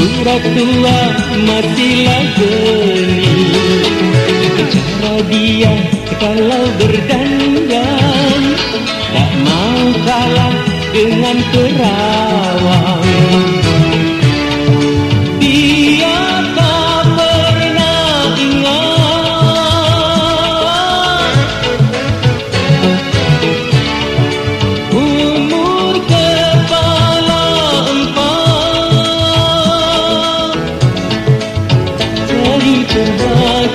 tua masihlah geni Cara dia kalau berdandan Tak mau kalah dengan perawang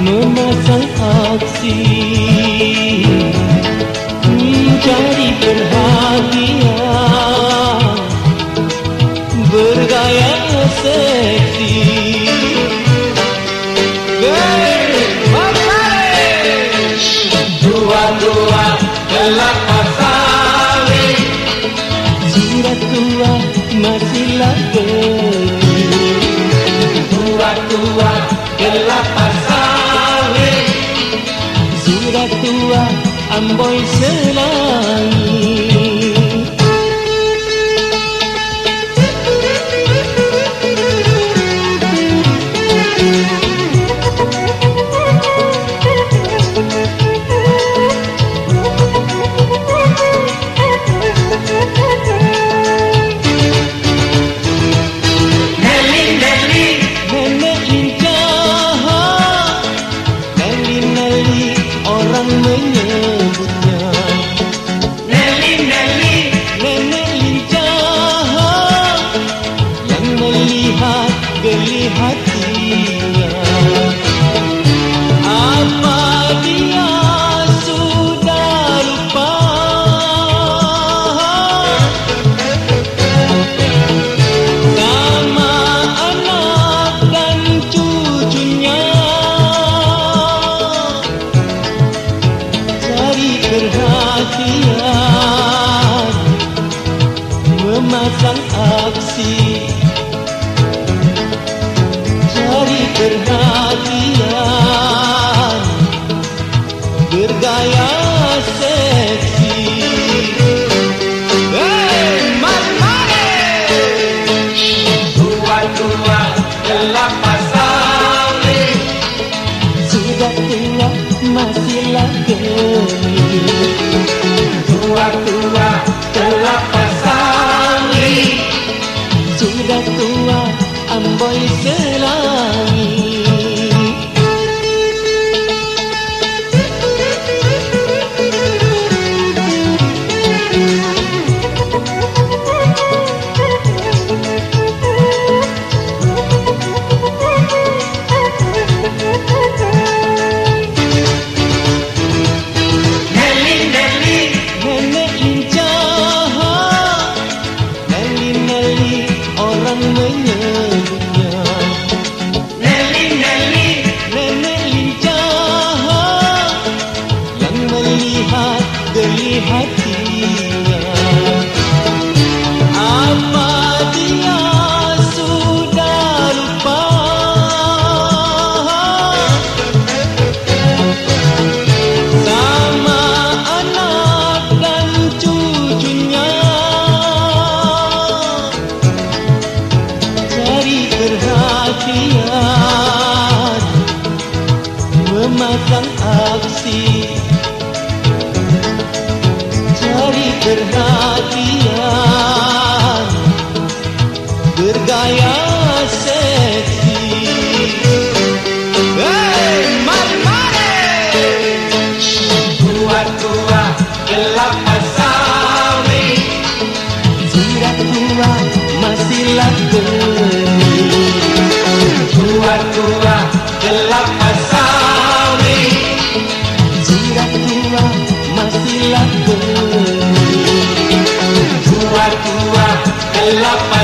memasang aksi mencari perhatian bergaya seksi. Dua-dua kelapa sawit Surat tua masih lagi Dua-dua kelapa sawit Surat tua amboi selangi Memasang aksi. Cari perhatian Bergaya seksi hati Cari tua amboi selangi